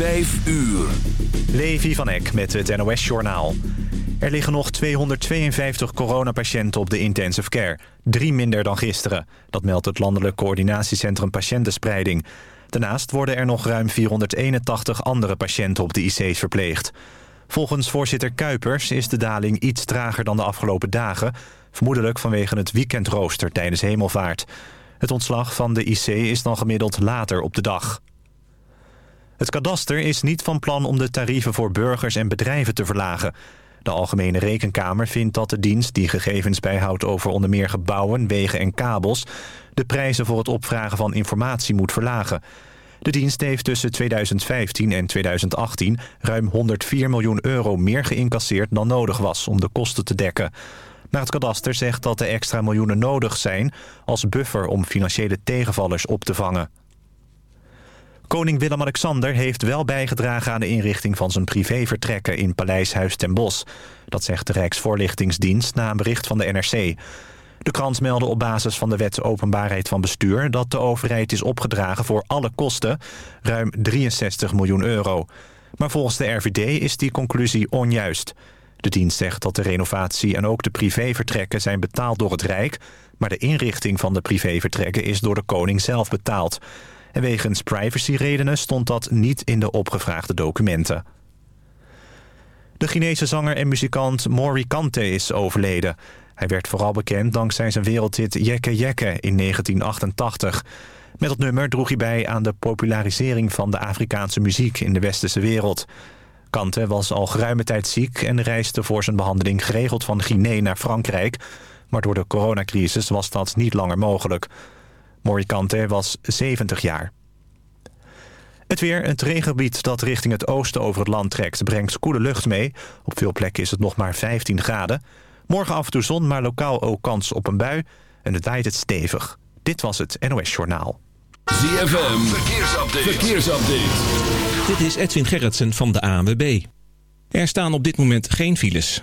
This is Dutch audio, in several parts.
Vijf uur. Levi van Eck met het NOS-journaal. Er liggen nog 252 coronapatiënten op de intensive care. Drie minder dan gisteren. Dat meldt het Landelijk Coördinatiecentrum Patiëntenspreiding. Daarnaast worden er nog ruim 481 andere patiënten op de IC's verpleegd. Volgens voorzitter Kuipers is de daling iets trager dan de afgelopen dagen... vermoedelijk vanwege het weekendrooster tijdens hemelvaart. Het ontslag van de IC is dan gemiddeld later op de dag. Het kadaster is niet van plan om de tarieven voor burgers en bedrijven te verlagen. De Algemene Rekenkamer vindt dat de dienst die gegevens bijhoudt over onder meer gebouwen, wegen en kabels... de prijzen voor het opvragen van informatie moet verlagen. De dienst heeft tussen 2015 en 2018 ruim 104 miljoen euro meer geïncasseerd dan nodig was om de kosten te dekken. Maar het kadaster zegt dat de extra miljoenen nodig zijn als buffer om financiële tegenvallers op te vangen. Koning Willem-Alexander heeft wel bijgedragen aan de inrichting van zijn privévertrekken in Paleishuis ten Bosch. Dat zegt de Rijksvoorlichtingsdienst na een bericht van de NRC. De krant meldde op basis van de wet openbaarheid van bestuur... dat de overheid is opgedragen voor alle kosten, ruim 63 miljoen euro. Maar volgens de RVD is die conclusie onjuist. De dienst zegt dat de renovatie en ook de privévertrekken zijn betaald door het Rijk... maar de inrichting van de privévertrekken is door de koning zelf betaald... En wegens privacyredenen stond dat niet in de opgevraagde documenten. De Chinese zanger en muzikant Mori Kante is overleden. Hij werd vooral bekend dankzij zijn wereldhit Jekke Jekke in 1988. Met dat nummer droeg hij bij aan de popularisering van de Afrikaanse muziek in de westerse wereld. Kante was al geruime tijd ziek en reisde voor zijn behandeling geregeld van Guinea naar Frankrijk. Maar door de coronacrisis was dat niet langer mogelijk. Morikante was 70 jaar. Het weer, het regengebied dat richting het oosten over het land trekt... brengt koele lucht mee. Op veel plekken is het nog maar 15 graden. Morgen af en toe zon, maar lokaal ook kans op een bui. En het waait het stevig. Dit was het NOS Journaal. ZFM, verkeersupdate. verkeersupdate. Dit is Edwin Gerritsen van de ANWB. Er staan op dit moment geen files.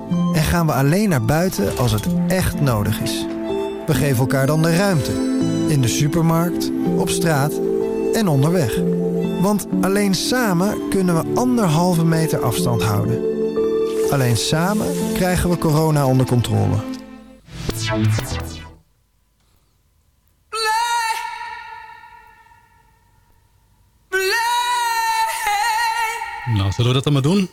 gaan we alleen naar buiten als het echt nodig is. We geven elkaar dan de ruimte. In de supermarkt, op straat en onderweg. Want alleen samen kunnen we anderhalve meter afstand houden. Alleen samen krijgen we corona onder controle. Nou, zullen we dat dan maar doen?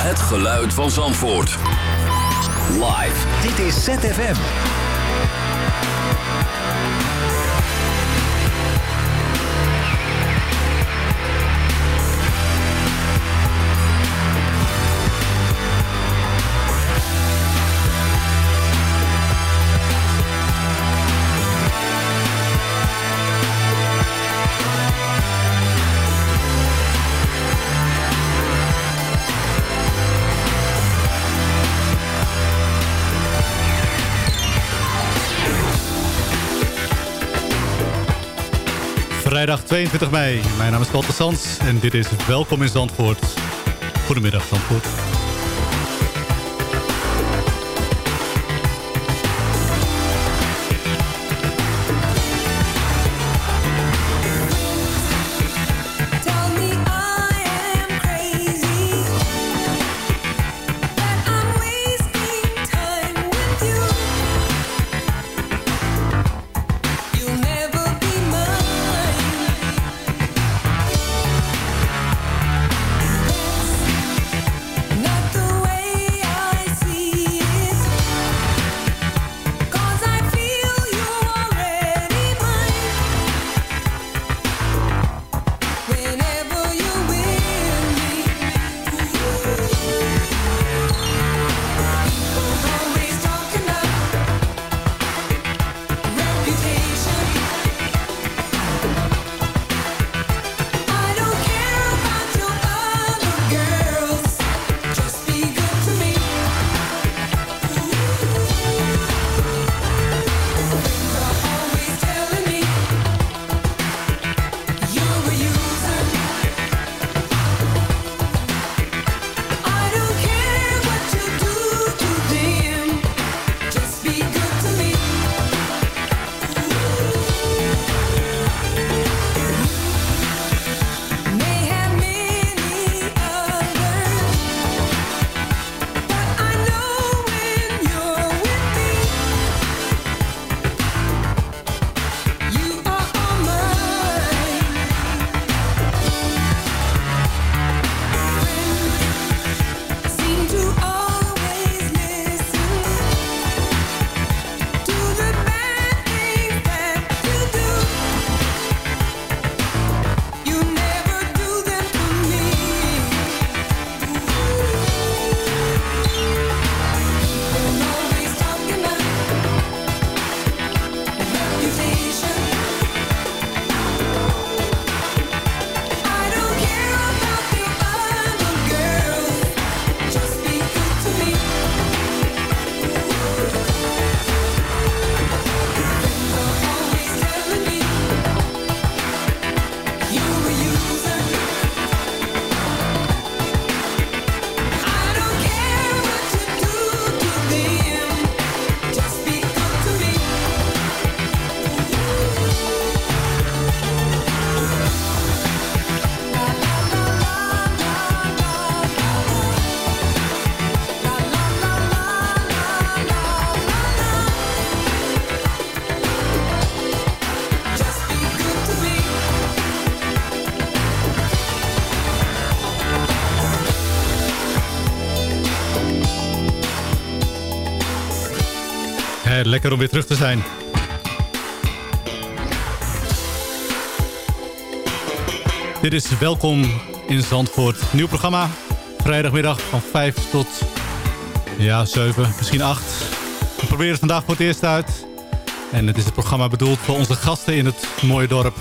Het geluid van Zandvoort. Live. Dit is ZFM. Vrijdag 22 mei. Mijn naam is Walter Sands en dit is Welkom in Zandvoort. Goedemiddag Zandvoort. Lekker om weer terug te zijn. Dit is Welkom in Zandvoort. Nieuw programma. Vrijdagmiddag van 5 tot ja, 7, misschien 8. We proberen het vandaag voor het eerst uit. En het is het programma bedoeld voor onze gasten in het mooie dorp.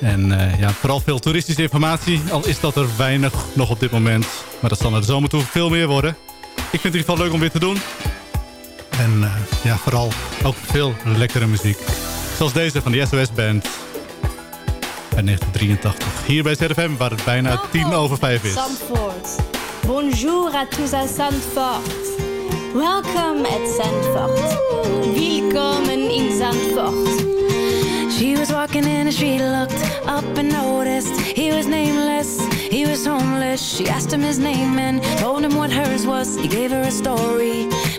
En uh, ja, vooral veel toeristische informatie. Al is dat er weinig nog op dit moment. Maar dat zal naar de zomer toe veel meer worden. Ik vind het in ieder geval leuk om weer te doen. En uh, ja, vooral ook veel lekkere muziek. Zoals deze van de SOS Band. Uit 1983. Hier bij ZFM waar het bijna tien over vijf is. Zandvoort. Bonjour à tous à Zandvoort. Welcome at Zandvoort. Welkom in Zandvoort. She was walking in the street, looked up and noticed he was nameless, he was homeless. She asked him his name and told him what hers was. He gave her a story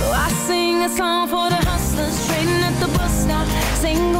So I sing a song for the hustlers trading at the bus stop. Single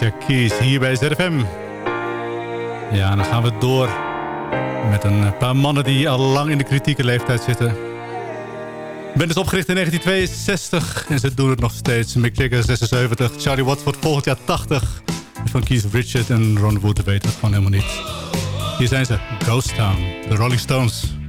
Alicia hier bij ZFM. Ja, dan gaan we door met een paar mannen die al lang in de kritieke leeftijd zitten. De band is opgericht in 1962 en ze doen het nog steeds. Mick Jagger 76, Charlie Watts wordt volgend jaar 80. En van Keith Richard en Ron Wood weten het gewoon helemaal niet. Hier zijn ze, Ghost Town, de Rolling Stones.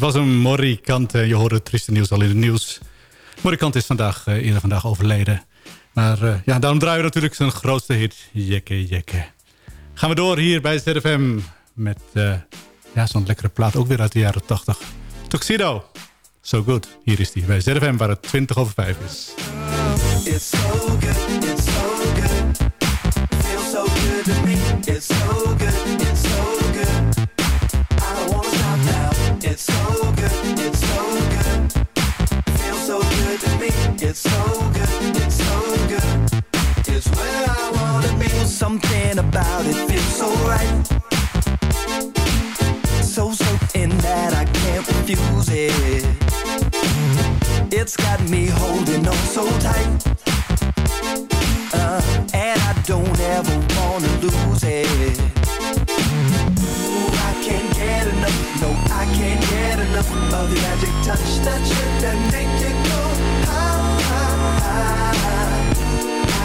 Dat was een Morikant. Je hoorde het trieste nieuws al in het nieuws. Morikant is vandaag, uh, eerder vandaag overleden. Maar uh, ja, daarom draaien we natuurlijk zijn grootste hit. Jekke, jekke. Gaan we door hier bij ZFM. Met ja, zo'n lekkere plaat. Ook weer uit de jaren 80. Tuxedo. So good. Hier is die bij ZFM waar het 20 over 5 is. It's so good, it's so good. Feels so good. It's so good, it's so good. It's so good, it's so good. Feels so good to me. It's so good, it's so good. It's where I wanna be. Something about it feels so right. So, so in that I can't refuse it. It's got me holding on so tight. Uh, and I don't ever wanna lose it. Of the magic touch that should make you go ah, ah, ah.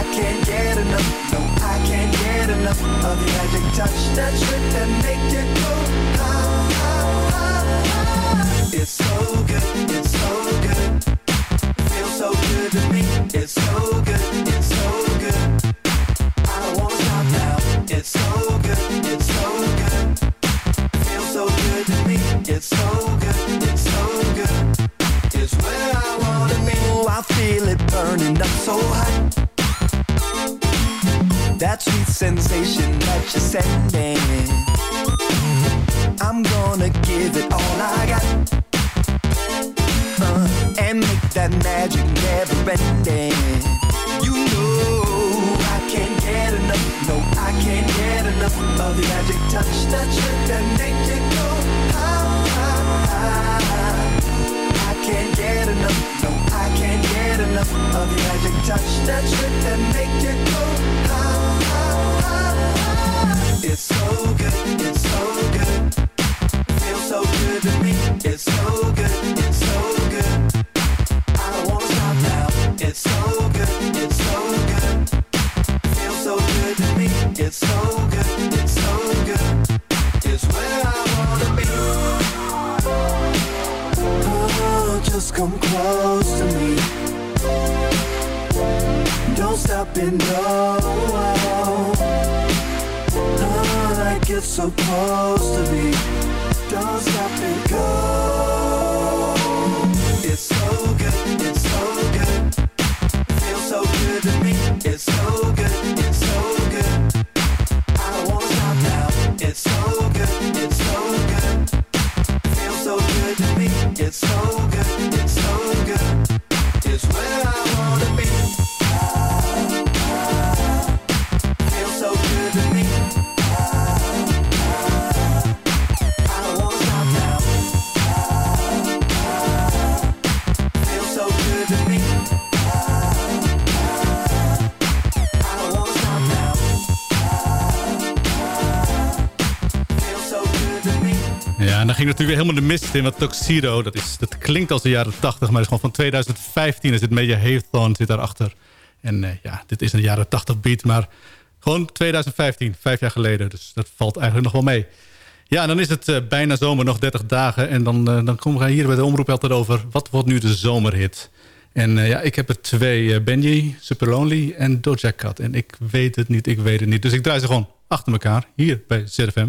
I can't get enough, no, I can't get enough of the magic touch that should make you go ah, ah, ah. It's so good, it's so good feels so good to me. It's so good, it's so good. I don't wanna stop now. It's so good, it's so good. Feels so good to me. It's so good. It's where I wanna be. Oh, I feel it burning up so hot. That sweet sensation that you're sending. I'm gonna give it all I got uh, and make that magic never ending. You know I can't get enough, no, I can't get enough of the magic touch that should that make you go ah, ah, ah. Can't get enough, no, I can't get enough of the magic touch that should that make you go ah, ah, ah. It's so good, it's so good, feels so good to me. It's so good. Close to me. Don't stop and go. Oh, like it's supposed to be. Don't stop and go. Ging natuurlijk helemaal de mist in. Want Tuxedo, dat, is, dat klinkt als de jaren 80, maar is gewoon van 2015. Er zit Media Haythorn zit daarachter. En eh, ja, dit is een jaren 80 beat, maar gewoon 2015, vijf jaar geleden. Dus dat valt eigenlijk nog wel mee. Ja, en dan is het eh, bijna zomer, nog 30 dagen. En dan, eh, dan komen we hier bij de omroep altijd over... wat wordt nu de zomerhit? En ja, ik heb er twee. Benji, Super Lonely en Doja Cat. En ik weet het niet, ik weet het niet. Dus ik draai ze gewoon achter elkaar, hier bij ZFM.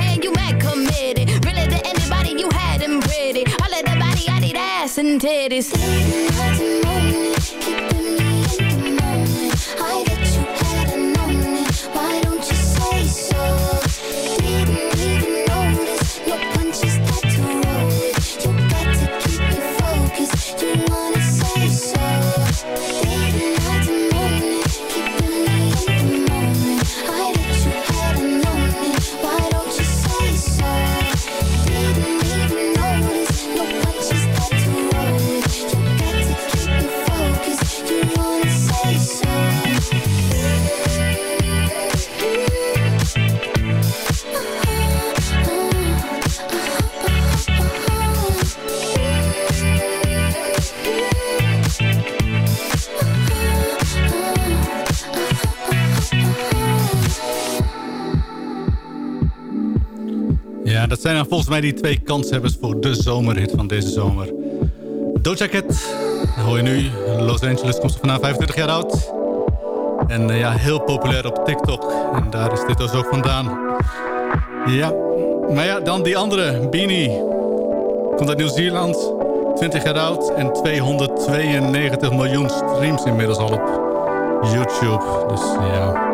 and titties. Dat zijn dan volgens mij die twee kanshebbers voor de zomerhit van deze zomer. Doja Cat, hoor je nu. Los Angeles komt vanaf 25 jaar oud. En eh, ja, heel populair op TikTok. En daar is dit dus ook vandaan. Ja, maar ja, dan die andere, Beanie. Komt uit Nieuw-Zeeland. 20 jaar oud en 292 miljoen streams inmiddels al op YouTube. Dus ja,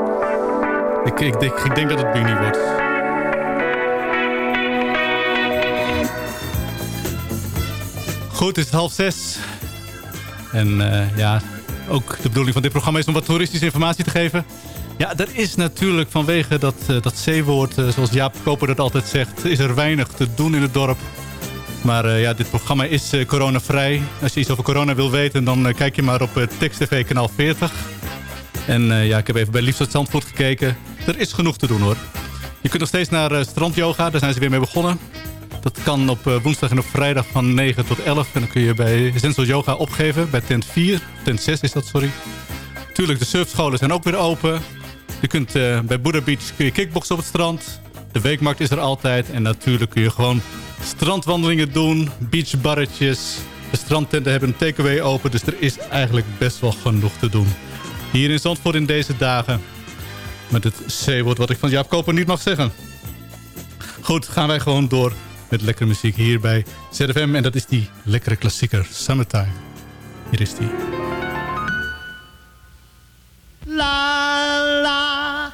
ik, ik, denk, ik denk dat het Beanie wordt. Goed, het is half zes. En eh, ja, ook de bedoeling van dit programma is om wat toeristische informatie te geven. Ja, er is natuurlijk vanwege dat, uh, dat C-woord, uh, zoals Jaap Koper dat altijd zegt... is er weinig te doen in het dorp. Maar ja, dit programma is coronavrij. Als je iets over corona wil weten, dan kijk je maar op Text TV kanaal 40. En ja, ik heb even bij Liefst Zandvoort gekeken. Er is genoeg te doen hoor. Je kunt nog steeds naar strandyoga, daar zijn ze weer mee begonnen. Dat kan op woensdag en op vrijdag van 9 tot 11. En dan kun je bij Zenzel Yoga opgeven. Bij tent 4, tent 6 is dat, sorry. Tuurlijk, de surfscholen zijn ook weer open. Je kunt uh, bij Buddha Beach kun je kickboksen op het strand. De weekmarkt is er altijd. En natuurlijk kun je gewoon strandwandelingen doen. Beachbarretjes. De strandtenten hebben een takeaway open. Dus er is eigenlijk best wel genoeg te doen. Hier in Zandvoort in deze dagen. Met het C-woord wat ik van Jaap Koper niet mag zeggen. Goed, gaan wij gewoon door met lekkere muziek hier bij ZFM. En dat is die lekkere klassieker Summertime. Hier is die. La la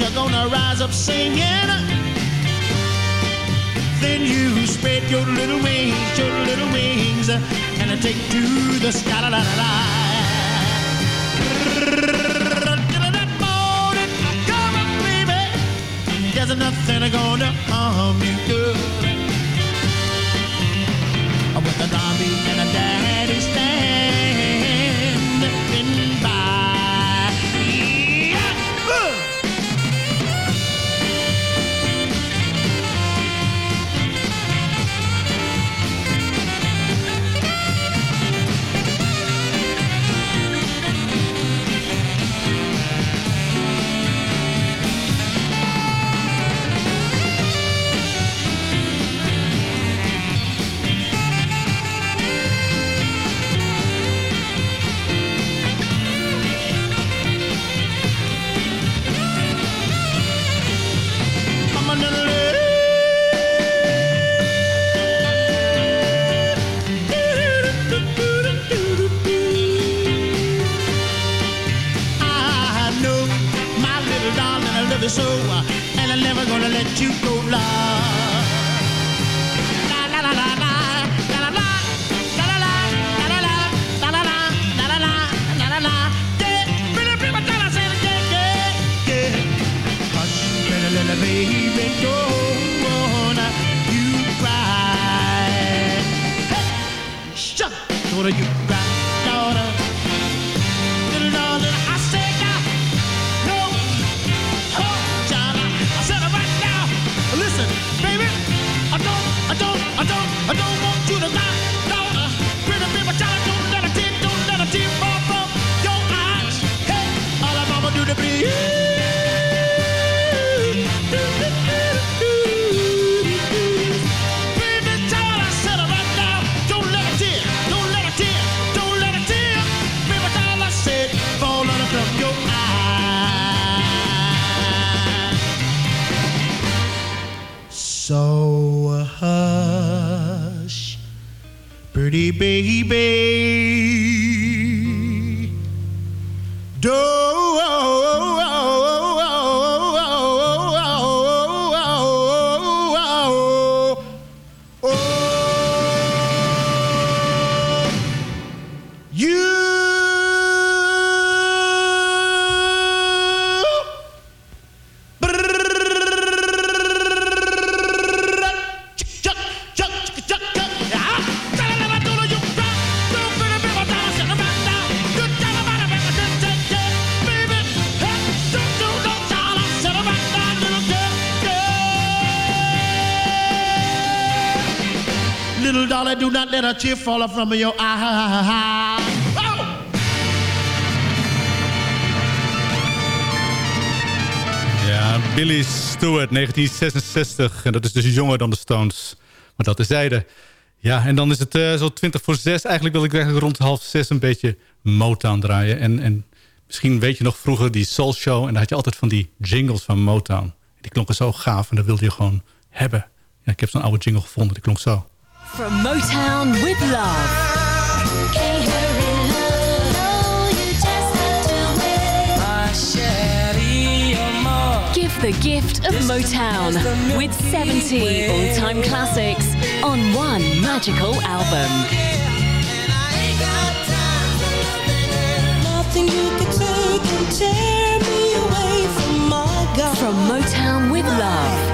you're gonna rise up singing. Then you spread your little wings, your little wings, and take to the sky. La, la, la, la. Morning, come on, baby. There's nothing gonna harm you, girl. Not let a tear fall from your eye. Ja, Billy Stewart, 1966. En dat is dus jonger dan de Stones. Maar dat is zijde. Ja, en dan is het eh, zo 20 voor 6. Eigenlijk wil ik rond half 6 een beetje Motown draaien. En, en misschien weet je nog vroeger die Soul Show. En daar had je altijd van die jingles van Motown. Die klonken zo gaaf en dat wilde je gewoon hebben. Ja, ik heb zo'n oude jingle gevonden, die klonk zo. From Motown with love. Give the gift of Motown with 70 all-time classics on one magical album. From Motown with Love.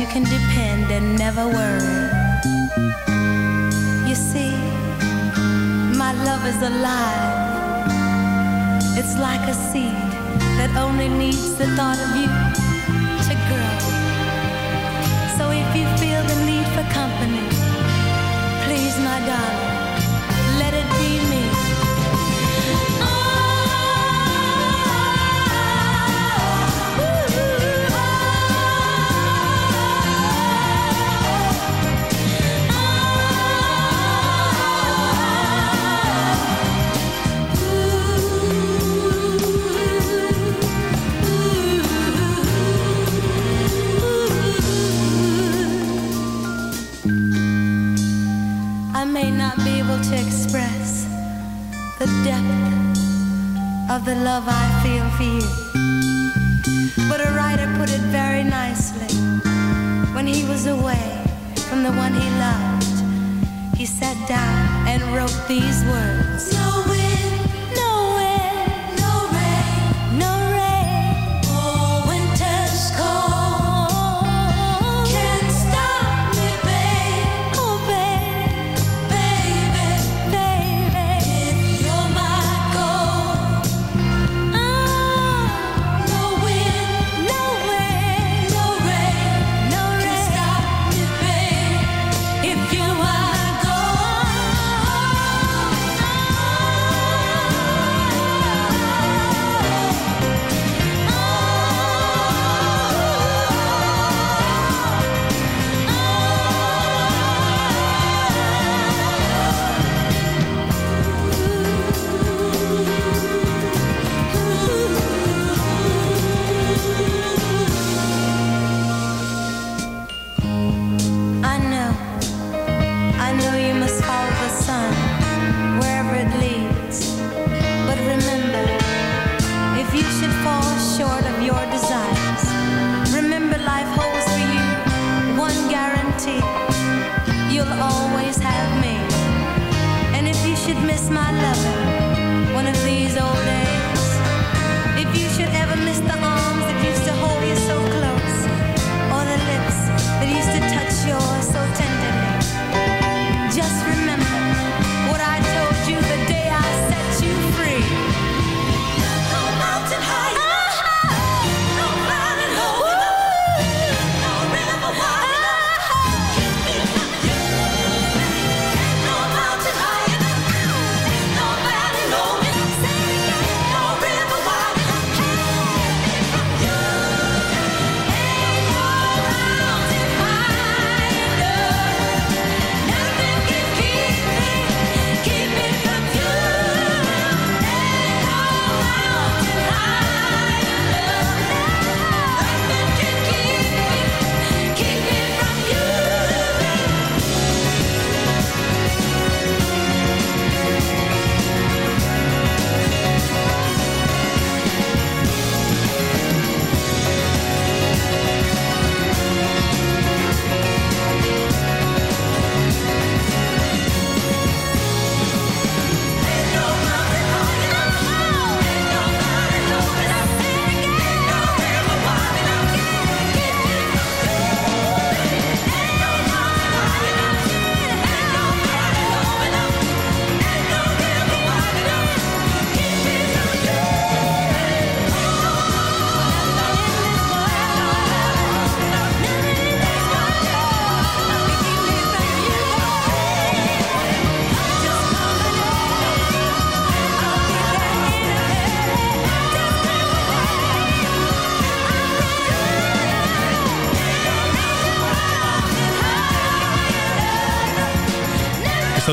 You can depend and never worry. You see, my love is alive. It's like a seed that only needs the thought of you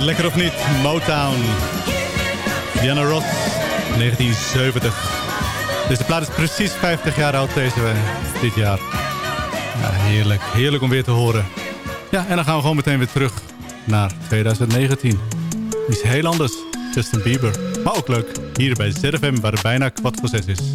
lekker of niet? Motown. Diana Ross, 1970. Dus de plaat is precies 50 jaar oud deze eh, dit jaar. Ja, heerlijk. Heerlijk om weer te horen. Ja, en dan gaan we gewoon meteen weer terug naar 2019. Die is heel anders. Justin Bieber. Maar ook leuk. Hier bij ZFM, waar het bijna kwart voor zes is.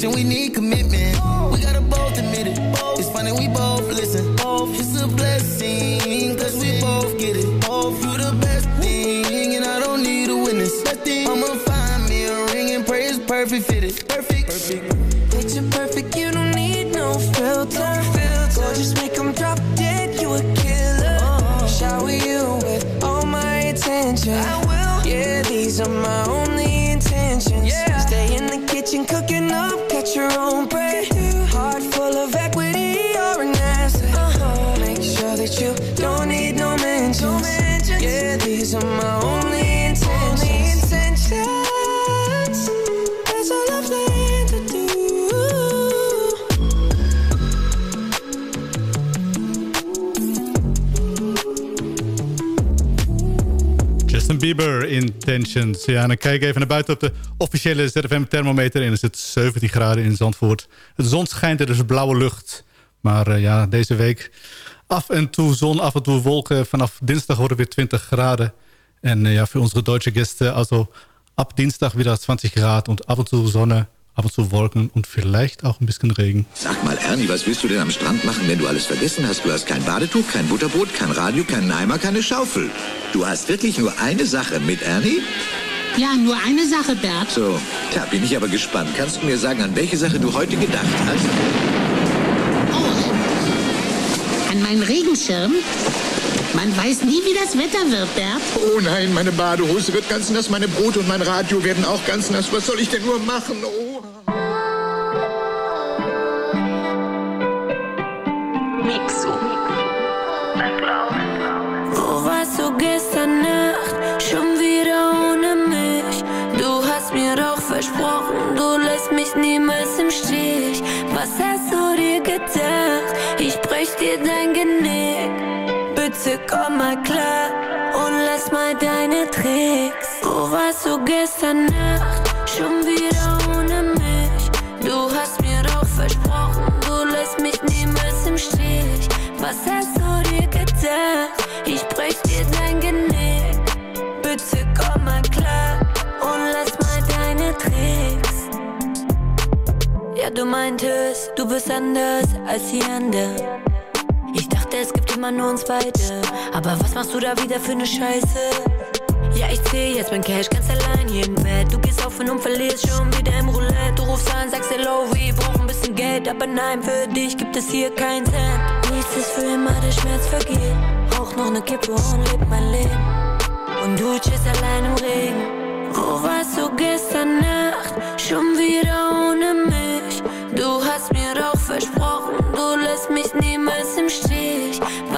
Attention, we need commitment. We gotta both admit it. It's funny, we both listen. It's a blessing, Bieber, Intentions. Ja, en dan kijk even naar buiten op de officiële ZFM thermometer. En is het 17 graden in Zandvoort. De zon schijnt, er is blauwe lucht. Maar eh, ja, deze week af en toe zon, af en toe wolken. Vanaf dinsdag worden weer 20 graden. En eh, ja, voor onze Duitse gasten, also ab Dienstag wieder 20 Grad und ab und zu Sonne, ab und zu Wolken und vielleicht auch ein bisschen Regen. Sag mal, Ernie, was willst du denn am Strand machen, wenn du alles vergessen hast? Du hast kein Badetuch, kein Butterbrot, kein Radio, keinen Eimer, keine Schaufel. Du hast wirklich nur eine Sache mit, Ernie? Ja, nur eine Sache, Bert. So, da bin ich aber gespannt. Kannst du mir sagen, an welche Sache du heute gedacht hast? An meinen Regenschirm? Man weiß nie, wie das Wetter wird, Bert. Oh nein, meine Badehose wird ganz nass, meine Brote und mein Radio werden auch ganz nass. Was soll ich denn nur machen? Oh. Mixo. Wo warst du gestern Nacht? Schon wieder ohne mich. Du hast mir doch versprochen, du lässt mich niemals im Stich. Was hast du dir gedacht? Ich brech dir dein. Bitte komm mal klar und lass mal deine Tricks. Wo warst du gestern Nacht? Schon wieder ohne mich. Du hast mir doch versprochen, du lässt mich niemals im Stich. Was hast du dir gedacht? Ich brech dir dein Genick. Bitte komm mal klar und lass mal deine Tricks. Ja, du meintest, du bist anders als die anderen. Immer nur uns beide. Aber was machst du da wieder für ne Scheiße? Ja, ich zähl jetzt mein Cash ganz allein hier im Bett. Du gehst auf und verlierst schon wieder im Roulette. Du rufst an, sagst hello, wir brauchen ein bisschen Geld. Aber nein, für dich gibt es hier keinen Cent. Nichts ist für immer, der Schmerz vergeht. Rauch noch ne Kippe und leb mein Leben. Und du chillst allein im Regen. Wo warst du gestern Nacht? Schon wieder ohne mich. Du hast mir doch versprochen, du lässt mich niemals im Stich.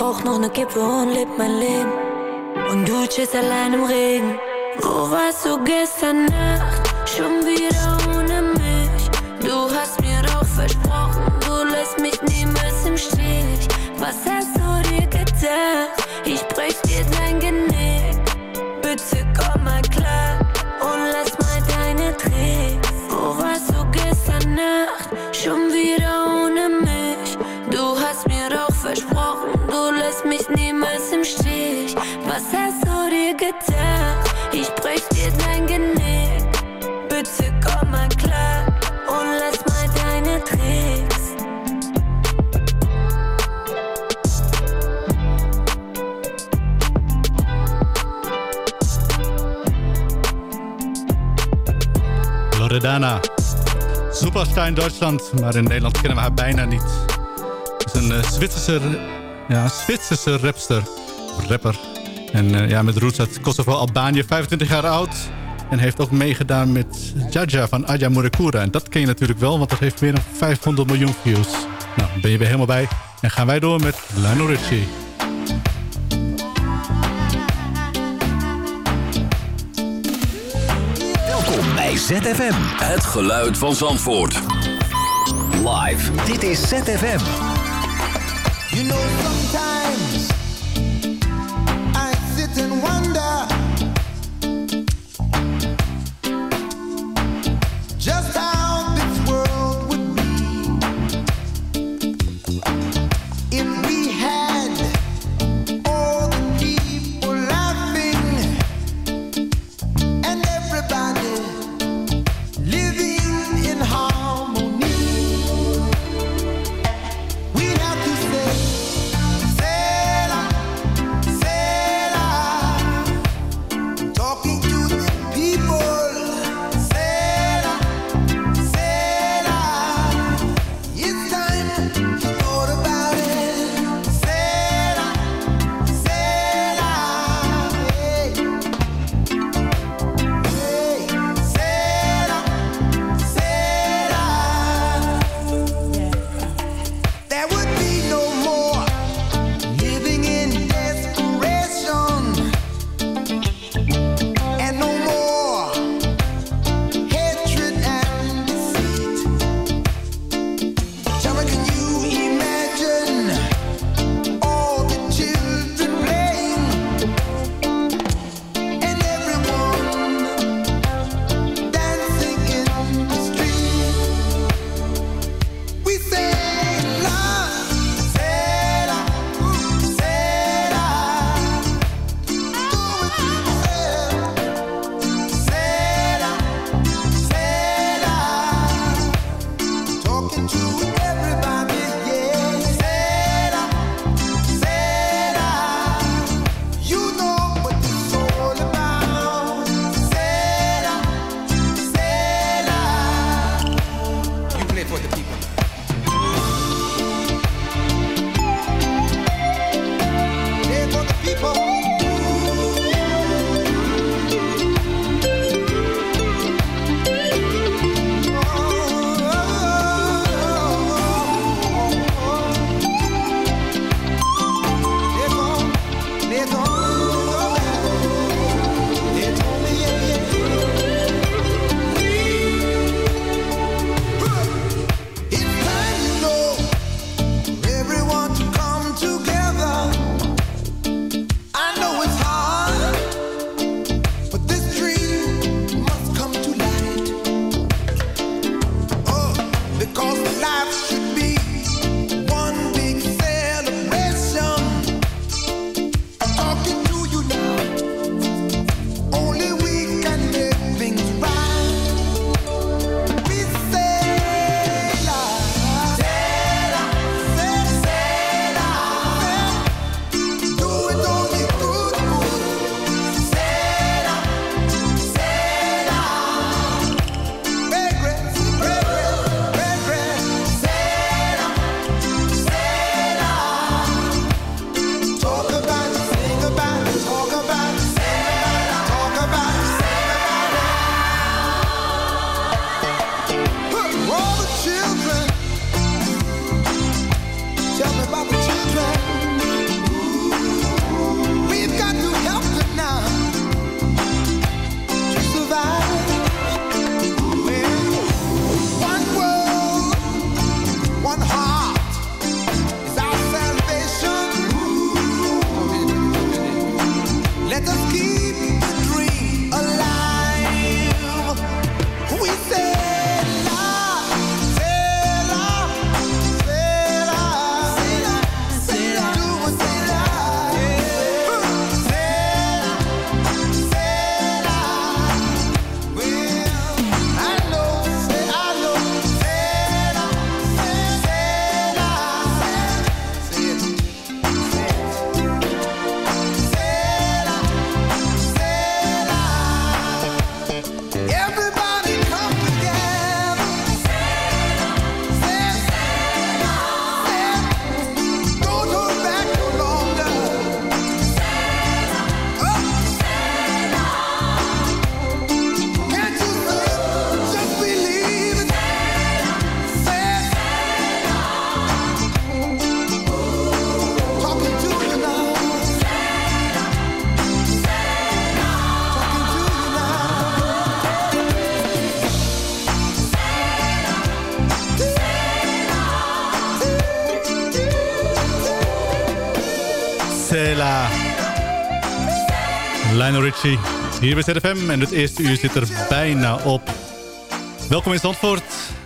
Rauch noch ne Kippe und leb mein Leben. Und du chillst allein im Regen. Wo warst du gestern Nacht? Schon wieder ohne mich. Du hast mir doch versprochen, du lässt mich niemals im Stich. Was hast Loredana. Superstar in Duitsland, maar in Nederland kennen we haar bijna niet. Het is een eh, Zwitserse, ja, Zwitserse rapster, rapper. En eh, ja, met roots uit Kosovo, Albanië, 25 jaar oud. En heeft ook meegedaan met Jaja van Aja Murekura. En dat ken je natuurlijk wel, want dat heeft meer dan 500 miljoen views. Nou, ben je weer helemaal bij. En gaan wij door met Lionel Richie. ZFM. Het geluid van Zandvoort. Live. Dit is ZFM. You know sometimes I sit and wonder. Hier bij ZFM. En het eerste uur zit er bijna op. Welkom in Zandvoort.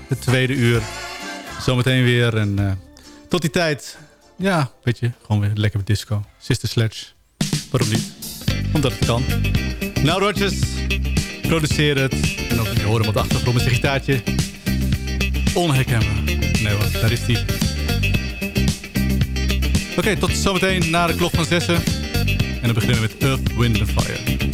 Het tweede uur. Zometeen weer. En eh, tot die tijd. Ja, weet je. Gewoon weer lekker met disco. Sister Sledge. Waarom niet? Omdat het kan. Nou Rogers. Produceer het. En ook je hoort hem de achtergrond met zijn gitaartje. Onherkenbaar. Nee hoor, daar is hij. Oké, tot zometeen na de klok van zessen. En dan beginnen we met Earth, Wind and Fire.